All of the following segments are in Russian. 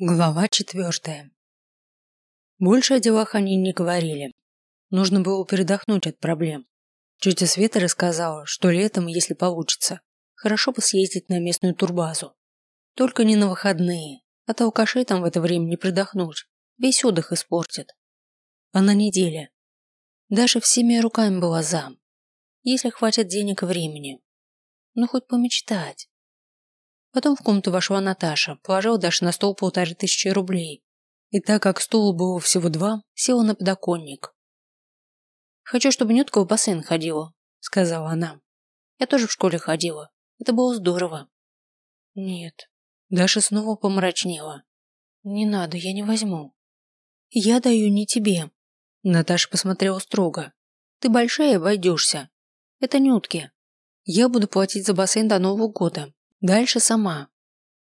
Глава четвертая. Больше о делах они не говорили. Нужно было передохнуть от проблем. Тетя Света рассказала, что летом, если получится, хорошо бы съездить на местную турбазу. Только не на выходные, а то алкашей там в это время не придохнуть. Весь отдых испортит. А на неделе. Даже всеми руками была за. Если хватит денег и времени. Ну, хоть помечтать. Потом в комнату вошла Наташа, положила Даше на стол полторы тысячи рублей. И так как стула было всего два, села на подоконник. «Хочу, чтобы Нютка в бассейн ходила», — сказала она. «Я тоже в школе ходила. Это было здорово». «Нет». Даша снова помрачнела. «Не надо, я не возьму». «Я даю не тебе». Наташа посмотрела строго. «Ты большая, обойдешься. Это Нютки. Я буду платить за бассейн до Нового года. Дальше сама.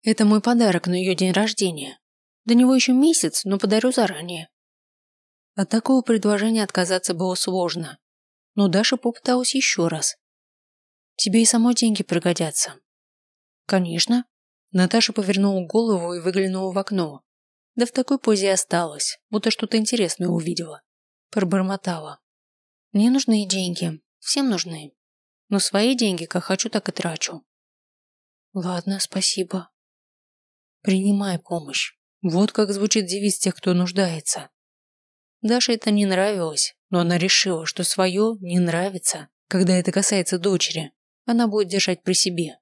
Это мой подарок на ее день рождения. До него еще месяц, но подарю заранее. От такого предложения отказаться было сложно. Но Даша попыталась еще раз. Тебе и самой деньги пригодятся. Конечно. Наташа повернула голову и выглянула в окно. Да в такой позе осталась, будто что-то интересное увидела. Пробормотала. Мне нужны деньги. Всем нужны. Но свои деньги, как хочу, так и трачу. Ладно, спасибо. Принимай помощь. Вот как звучит девиз тех, кто нуждается. Даше это не нравилось, но она решила, что свое не нравится, когда это касается дочери. Она будет держать при себе.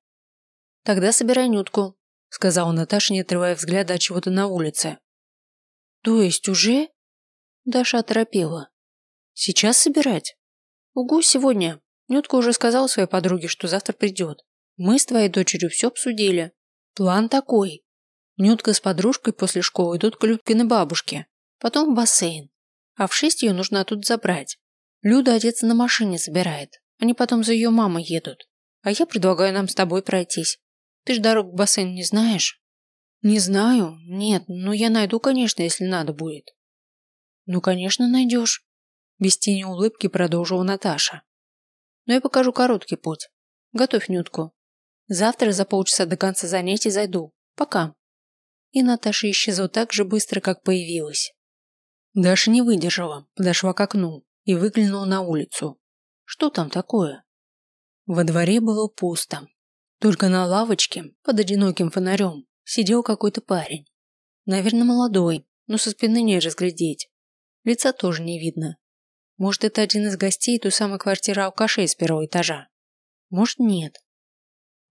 Тогда собирай нютку, сказала Наташа, не отрывая взгляда от чего-то на улице. То есть уже? Даша оторопела. Сейчас собирать? Угу, сегодня. Нютка уже сказала своей подруге, что завтра придет. Мы с твоей дочерью все обсудили. План такой. Нютка с подружкой после школы идут к Людкиной бабушке, потом в бассейн. А в шесть ее нужно оттуда забрать. Люда одеться на машине собирает. Они потом за ее мамой едут. А я предлагаю нам с тобой пройтись. Ты ж дорогу к бассейну не знаешь? Не знаю. Нет, но я найду, конечно, если надо будет. Ну, конечно, найдешь. Без тени улыбки продолжила Наташа. Но я покажу короткий путь. Готовь нютку. Завтра за полчаса до конца занятий зайду. Пока. И Наташа исчезла так же быстро, как появилась. Даша не выдержала, подошла к окну и выглянула на улицу. Что там такое? Во дворе было пусто. Только на лавочке, под одиноким фонарем, сидел какой-то парень. Наверное, молодой, но со спины не разглядеть. Лица тоже не видно. Может, это один из гостей той самой квартиры алкашей с первого этажа. Может, нет.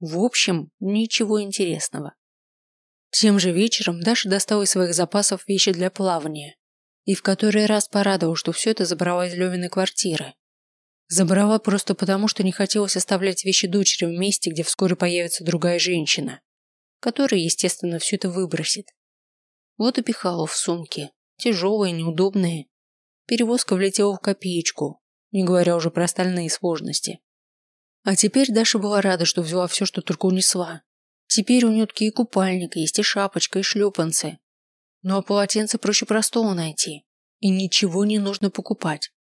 В общем, ничего интересного. Тем же вечером Даша достала из своих запасов вещи для плавания и в который раз порадовал, что все это забрала из Левиной квартиры. Забрала просто потому, что не хотелось оставлять вещи дочери в месте, где вскоре появится другая женщина, которая, естественно, все это выбросит. Вот и пихала в сумки, тяжелые, неудобные. Перевозка влетела в копеечку, не говоря уже про остальные сложности. А теперь Даша была рада, что взяла все, что только унесла. Теперь у Нютки и купальник есть, и шапочка, и шлепанцы. Ну а полотенце проще простого найти. И ничего не нужно покупать.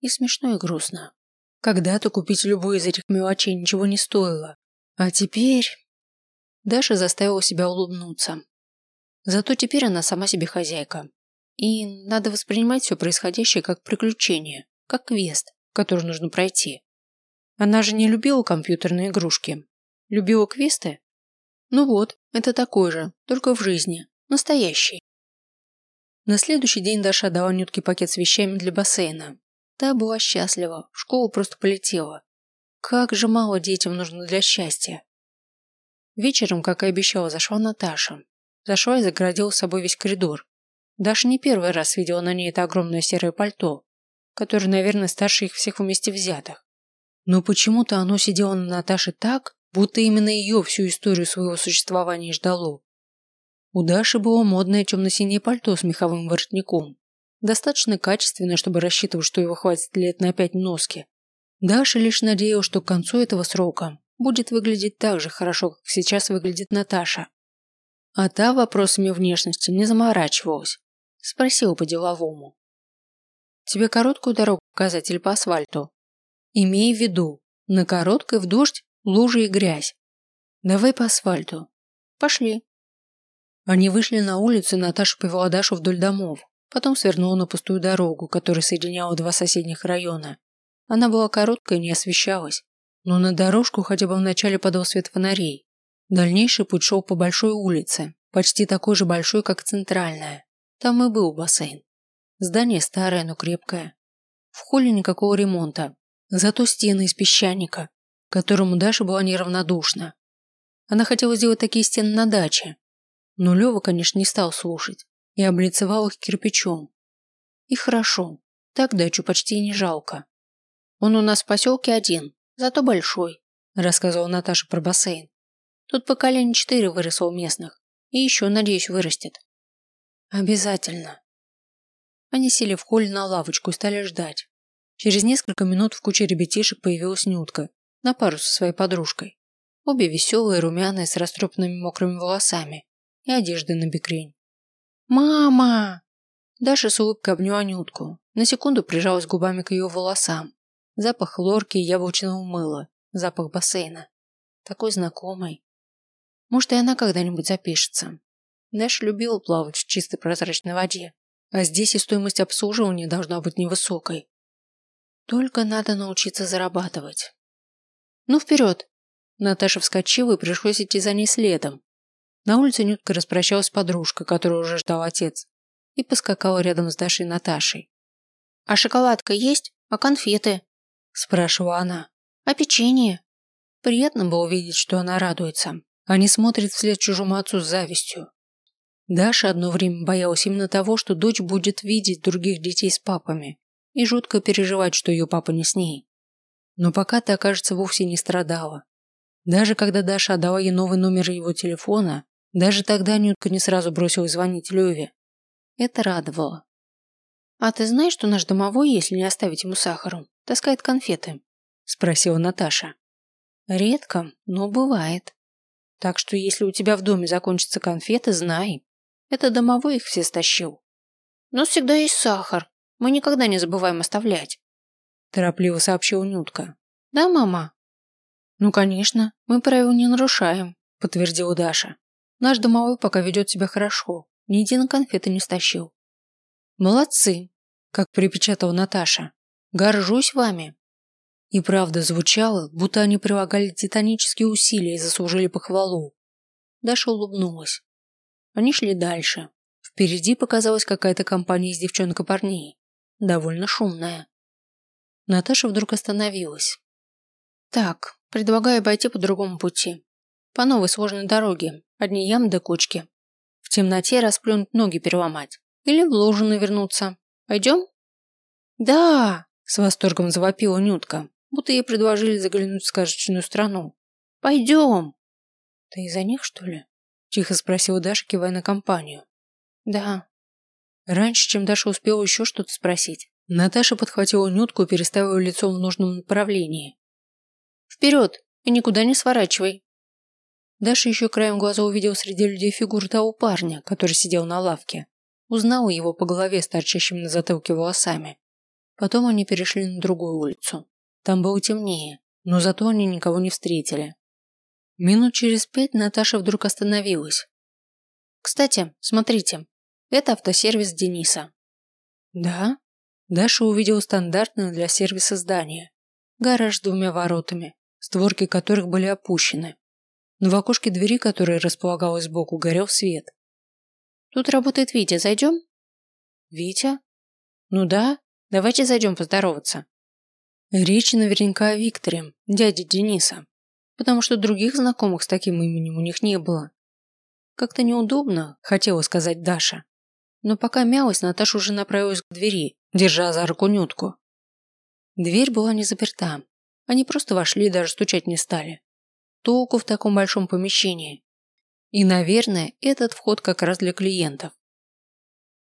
И смешно, и грустно. Когда-то купить любую из этих мелочей ничего не стоило. А теперь... Даша заставила себя улыбнуться. Зато теперь она сама себе хозяйка. И надо воспринимать все происходящее как приключение, как квест, который нужно пройти. Она же не любила компьютерные игрушки. Любила квесты? Ну вот, это такой же, только в жизни. Настоящий. На следующий день Даша дала Нютке пакет с вещами для бассейна. Та была счастлива, в школу просто полетела. Как же мало детям нужно для счастья. Вечером, как и обещала, зашла Наташа. Зашла и загородила с собой весь коридор. Даша не первый раз видела на ней это огромное серое пальто, которое, наверное, старше их всех вместе взятых. Но почему-то оно сидело на Наташе так, будто именно ее всю историю своего существования ждало. У Даши было модное темно-синее пальто с меховым воротником. Достаточно качественное, чтобы рассчитывать, что его хватит лет на пять носки. Даша лишь надеялась, что к концу этого срока будет выглядеть так же хорошо, как сейчас выглядит Наташа. А та вопросами внешности не заморачивалась. Спросила по-деловому. «Тебе короткую дорогу показать или по асфальту?» Имей в виду, на короткой в дождь, лужи и грязь. Давай по асфальту. Пошли. Они вышли на улицу, и Наташа повела Дашу вдоль домов, потом свернула на пустую дорогу, которая соединяла два соседних района. Она была короткая и не освещалась, но на дорожку хотя бы вначале подал свет фонарей. Дальнейший путь шел по большой улице, почти такой же большой, как центральная. Там и был бассейн. Здание старое, но крепкое. В холле никакого ремонта, зато стены из песчаника, которому Даша была неравнодушна. Она хотела сделать такие стены на даче, но Лева, конечно, не стал слушать и облицевал их кирпичом. И хорошо, так дачу почти не жалко. Он у нас в поселке один, зато большой, рассказывала Наташа про бассейн. Тут поколение четыре выросло у местных, и еще, надеюсь, вырастет. Обязательно. Они сели в холле на лавочку и стали ждать. Через несколько минут в куче ребятишек появилась Нютка, на пару со своей подружкой. Обе веселые, румяные, с растрепанными мокрыми волосами и одеждой на бекрень. «Мама!» Даша с улыбкой обняла Нютку, на секунду прижалась губами к ее волосам. Запах лорки и яблочного мыла, запах бассейна. Такой знакомый. Может, и она когда-нибудь запишется. Даша любила плавать в чистой прозрачной воде, а здесь и стоимость обслуживания должна быть невысокой. Только надо научиться зарабатывать. Ну, вперед! Наташа вскочила и пришлось идти за ней следом. На улице Нютка распрощалась с подружкой, которую уже ждал отец, и поскакала рядом с Дашей Наташей. «А шоколадка есть? А конфеты?» – спрашивала она. «А печенье?» Приятно было видеть, что она радуется, а не смотрит вслед чужому отцу с завистью. Даша одно время боялась именно того, что дочь будет видеть других детей с папами и жутко переживать, что ее папа не с ней. Но пока ты, окажется, вовсе не страдала. Даже когда Даша отдала ей новый номер его телефона, даже тогда Нютка не сразу бросилась звонить Леве. Это радовало. «А ты знаешь, что наш домовой, если не оставить ему сахару, таскает конфеты?» – спросила Наташа. «Редко, но бывает. Так что если у тебя в доме закончатся конфеты, знай. Это домовой их все стащил. Но всегда есть сахар. Мы никогда не забываем оставлять», – торопливо сообщила Нютка. «Да, мама?» «Ну, конечно, мы правил не нарушаем», – подтвердила Даша. Наш домовой пока ведет себя хорошо, ни единой конфеты не стащил. Молодцы, как припечатала Наташа. Горжусь вами. И правда звучало, будто они прилагали титанические усилия и заслужили похвалу. Даша улыбнулась. Они шли дальше. Впереди показалась какая-то компания из девчонок и парней. Довольно шумная. Наташа вдруг остановилась. Так, предлагаю обойти по другому пути. По новой сложной дороге, одни ямы до кочки. В темноте расплюнуть ноги переломать. Или в лужу навернуться. Пойдем? Да! С восторгом завопила Нютка, будто ей предложили заглянуть в сказочную страну. Пойдем! Ты из-за них, что ли? Тихо спросила Даша, кивая на компанию. Да. Раньше, чем Даша успела еще что-то спросить, Наташа подхватила Нютку и переставила лицо в нужном направлении. Вперед! И никуда не сворачивай. Даша еще краем глаза увидел среди людей фигуру того парня, который сидел на лавке. Узнала его по голове с торчащими на затылке волосами. Потом они перешли на другую улицу. Там было темнее, но зато они никого не встретили. Минут через пять Наташа вдруг остановилась. «Кстати, смотрите, это автосервис Дениса». «Да?» Даша увидела стандартное для сервиса здание. Гараж с двумя воротами, створки которых были опущены но в окошке двери, которая располагалась сбоку, горел свет. «Тут работает Витя, зайдем?» «Витя?» «Ну да, давайте зайдем поздороваться». Речь наверняка о Викторе, дяде Дениса, потому что других знакомых с таким именем у них не было. Как-то неудобно, хотела сказать Даша. Но пока мялась, Наташа уже направилась к двери, держа за руку Нютку. Дверь была не заперта. Они просто вошли и даже стучать не стали. Толку в таком большом помещении. И, наверное, этот вход как раз для клиентов.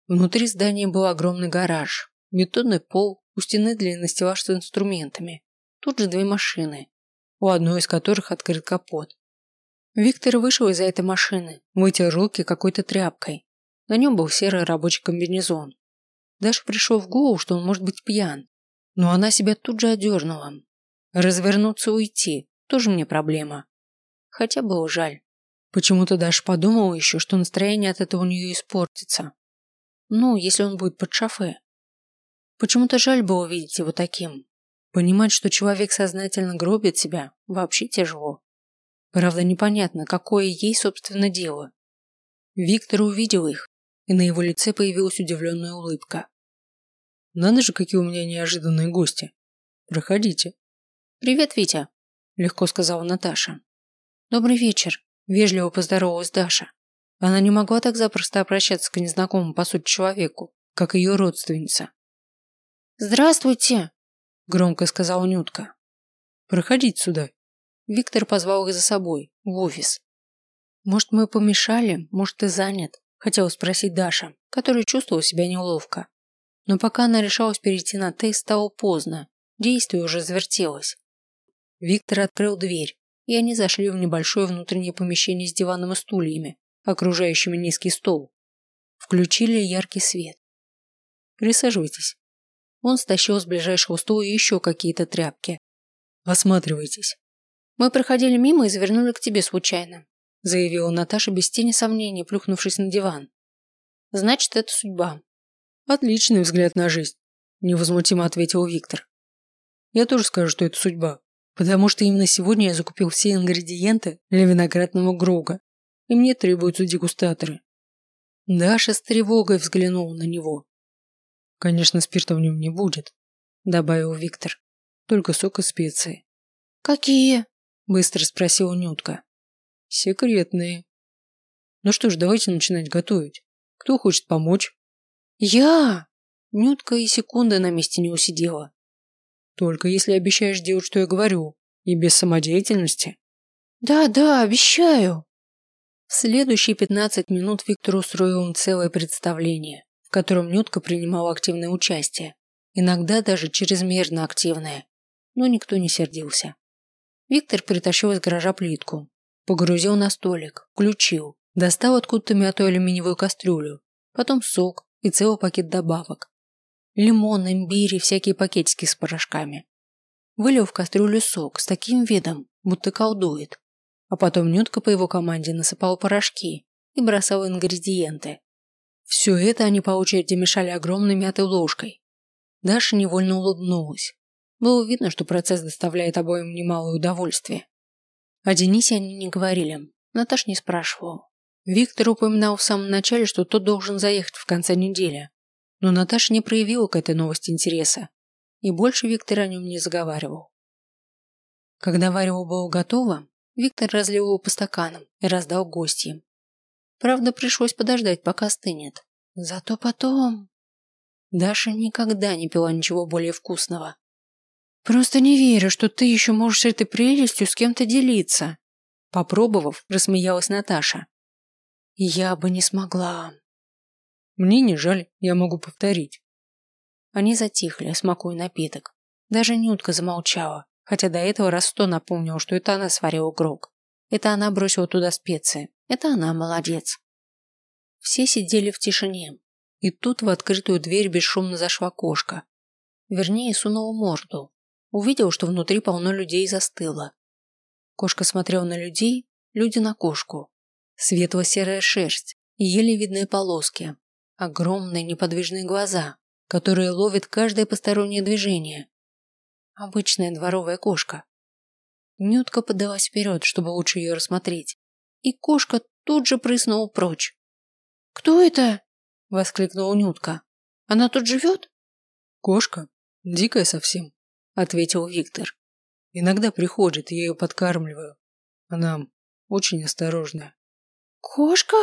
Внутри здания был огромный гараж, бетонный пол, у стены длинный стеллаж с инструментами. Тут же две машины, у одной из которых открыт капот. Виктор вышел из-за этой машины, вытер руки какой-то тряпкой. На нем был серый рабочий комбинезон. Даже пришло в голову, что он может быть пьян. Но она себя тут же одернула. Развернуться уйти тоже мне проблема. Хотя было жаль. Почему-то даже подумал еще, что настроение от этого у нее испортится. Ну, если он будет под шофе. Почему-то жаль было видеть его таким. Понимать, что человек сознательно гробит себя, вообще тяжело. Правда, непонятно, какое ей, собственно, дело. Виктор увидел их, и на его лице появилась удивленная улыбка. «Надо же, какие у меня неожиданные гости. Проходите». «Привет, Витя», – легко сказала Наташа. «Добрый вечер», – вежливо поздоровалась Даша. Она не могла так запросто обращаться к незнакомому, по сути, человеку, как ее родственница. «Здравствуйте!» – громко сказала Нютка. «Проходите сюда». Виктор позвал их за собой, в офис. «Может, мы помешали? Может, ты занят?» – хотела спросить Даша, которая чувствовала себя неловко. Но пока она решалась перейти на «ты», стало поздно. Действие уже завертелось. Виктор открыл дверь, и они зашли в небольшое внутреннее помещение с диваном и стульями, окружающими низкий стол. Включили яркий свет. «Присаживайтесь», он стащил с ближайшего стула еще какие-то тряпки. «Осматривайтесь». «Мы проходили мимо и завернули к тебе случайно», заявила Наташа без тени сомнений, плюхнувшись на диван. «Значит, это судьба». «Отличный взгляд на жизнь», невозмутимо ответил Виктор. «Я тоже скажу, что это судьба, потому что именно сегодня я закупил все ингредиенты для виноградного грога, и мне требуются дегустаторы». Даша с тревогой взглянула на него. Конечно, спирта в нем не будет, добавил Виктор. Только сок и специи. Какие? Быстро спросила Нютка. Секретные. Ну что ж, давайте начинать готовить. Кто хочет помочь? Я! Нютка и секунды на месте не усидела. Только если обещаешь делать, что я говорю, и без самодеятельности. Да, да, обещаю. В следующие пятнадцать минут Виктор устроил им целое представление в котором Нютка принимала активное участие, иногда даже чрезмерно активное, но никто не сердился. Виктор притащил из гаража плитку, погрузил на столик, включил, достал откуда-то мятую алюминиевую кастрюлю, потом сок и целый пакет добавок. Лимон, имбирь и всякие пакетики с порошками. Вылил в кастрюлю сок с таким видом, будто колдует. А потом Нютка по его команде насыпал порошки и бросал ингредиенты. Все это они по очереди мешали огромной мятой ложкой. Даша невольно улыбнулась. Было видно, что процесс доставляет обоим немалое удовольствие. О Денисе они не говорили. Наташ не спрашивала. Виктор упоминал в самом начале, что тот должен заехать в конце недели. Но Наташа не проявила к этой новости интереса. И больше Виктор о нем не заговаривал. Когда варево было готово, Виктор разлил его по стаканам и раздал гостям. Правда, пришлось подождать, пока остынет. Зато потом... Даша никогда не пила ничего более вкусного. «Просто не верю, что ты еще можешь этой прелестью с кем-то делиться», Попробовав, рассмеялась Наташа. «Я бы не смогла». «Мне не жаль, я могу повторить». Они затихли, смакуя напиток. Даже Нютка замолчала, хотя до этого раз сто напомнил, что это она сварила грог. Это она бросила туда специи. Это она молодец. Все сидели в тишине. И тут в открытую дверь бесшумно зашла кошка. Вернее, сунула морду. Увидела, что внутри полно людей и застыла. Кошка смотрела на людей, люди на кошку. Светло-серая шерсть и еле видные полоски. Огромные неподвижные глаза, которые ловят каждое постороннее движение. Обычная дворовая кошка. Нютка подалась вперед, чтобы лучше ее рассмотреть и кошка тут же прыснула прочь. «Кто это?» – воскликнула Нютка. «Она тут живет?» «Кошка? Дикая совсем», – ответил Виктор. «Иногда приходит, я ее подкармливаю. Она очень осторожная». «Кошка?»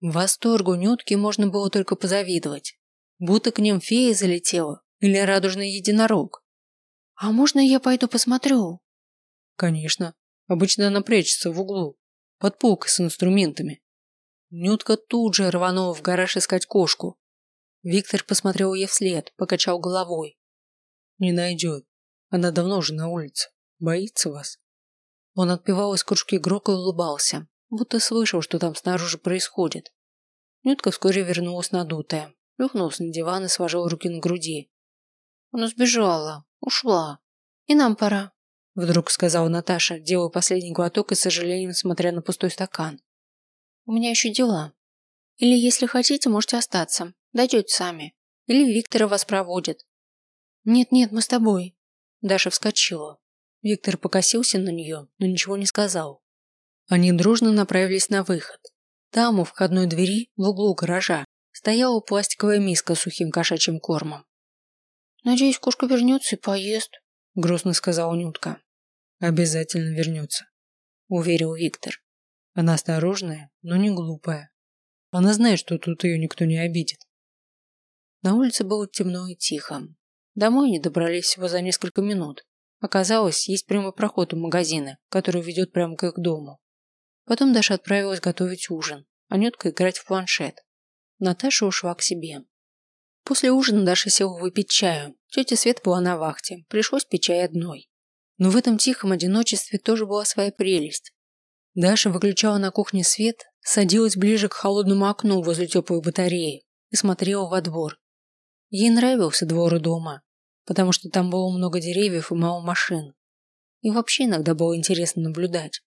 Восторгу Нютки можно было только позавидовать. Будто к ним фея залетела или радужный единорог. «А можно я пойду посмотрю?» «Конечно. Обычно она прячется в углу под полкой с инструментами. Нютка тут же рванула в гараж искать кошку. Виктор посмотрел ей вслед, покачал головой. Не найдет. Она давно уже на улице. Боится вас. Он отпивал из кружки грок и улыбался, будто слышал, что там снаружи происходит. Нютка вскоре вернулась надутая, плюхнулась на диван и сложила руки на груди. Она сбежала, ушла. И нам пора. Вдруг сказала Наташа, делая последний глоток и с сожалением смотря на пустой стакан. У меня еще дела. Или, если хотите, можете остаться. Дойдете сами. Или Виктора вас проводит. Нет-нет, мы с тобой. Даша вскочила. Виктор покосился на нее, но ничего не сказал. Они дружно направились на выход. Там, у входной двери, в углу гаража, стояла пластиковая миска с сухим кошачьим кормом. «Надеюсь, кошка вернется и поест», – грустно сказала Нютка. «Обязательно вернется», – уверил Виктор. Она осторожная, но не глупая. Она знает, что тут ее никто не обидит. На улице было темно и тихо. Домой они добрались всего за несколько минут. Оказалось, есть прямой проход у магазина, который ведет прямо к их дому. Потом Даша отправилась готовить ужин, а Нютка играть в планшет. Наташа ушла к себе. После ужина Даша села выпить чаю. Тетя Свет была на вахте, пришлось пить чай одной. Но в этом тихом одиночестве тоже была своя прелесть. Даша выключала на кухне свет, садилась ближе к холодному окну возле теплой батареи и смотрела во двор. Ей нравился двор дома, потому что там было много деревьев и мало машин. И вообще иногда было интересно наблюдать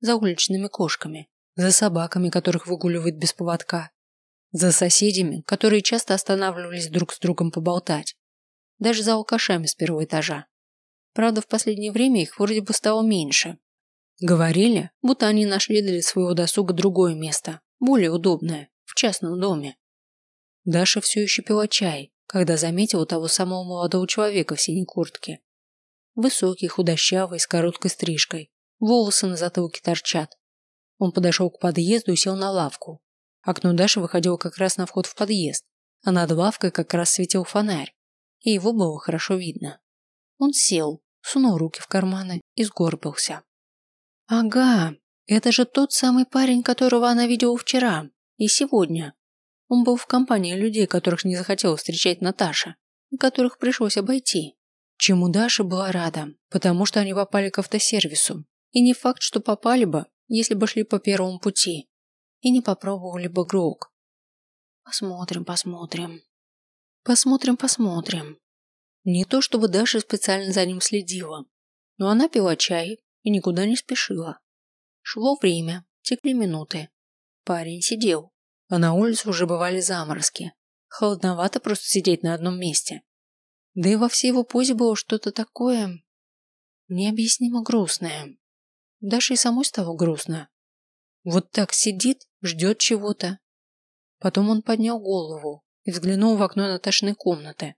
за уличными кошками, за собаками, которых выгуливают без поводка, за соседями, которые часто останавливались друг с другом поболтать, даже за алкашами с первого этажа. Правда, в последнее время их вроде бы стало меньше, Говорили, будто они нашли для своего досуга другое место, более удобное, в частном доме. Даша все еще пила чай, когда заметила того самого молодого человека в синей куртке. Высокий, худощавый, с короткой стрижкой. Волосы на затылке торчат. Он подошел к подъезду и сел на лавку. Окно Даши выходило как раз на вход в подъезд, а над лавкой как раз светил фонарь, и его было хорошо видно. Он сел, сунул руки в карманы и сгорбился. Ага, это же тот самый парень, которого она видела вчера и сегодня. Он был в компании людей, которых не захотела встречать Наташа, которых пришлось обойти. Чему Даша была рада, потому что они попали к автосервису. И не факт, что попали бы, если бы шли по первому пути. И не попробовали бы грок. Посмотрим, посмотрим. Посмотрим, посмотрим. Не то, чтобы Даша специально за ним следила, но она пила чай, и никуда не спешила. Шло время, текли минуты. Парень сидел, а на улице уже бывали заморозки. Холодновато просто сидеть на одном месте. Да и во всей его позе было что-то такое необъяснимо грустное. Даже и самой стало грустно. Вот так сидит, ждет чего-то. Потом он поднял голову и взглянул в окно Наташиной комнаты.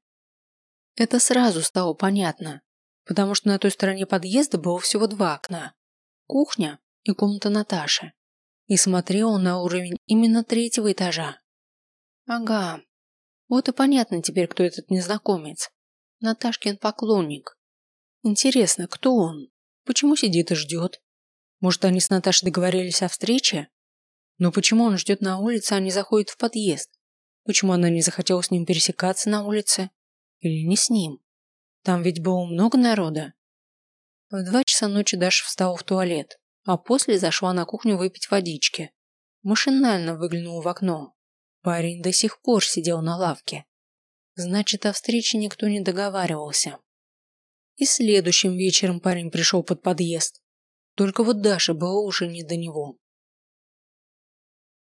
Это сразу стало понятно потому что на той стороне подъезда было всего два окна – кухня и комната Наташи. И смотрел на уровень именно третьего этажа. Ага, вот и понятно теперь, кто этот незнакомец. Наташкин поклонник. Интересно, кто он? Почему сидит и ждет? Может, они с Наташей договорились о встрече? Но почему он ждет на улице, а не заходит в подъезд? Почему она не захотела с ним пересекаться на улице? Или не с ним? Там ведь было много народа. В два часа ночи Даша встала в туалет, а после зашла на кухню выпить водички. Машинально выглянула в окно. Парень до сих пор сидел на лавке. Значит, о встрече никто не договаривался. И следующим вечером парень пришел под подъезд. Только вот Даша была уже не до него.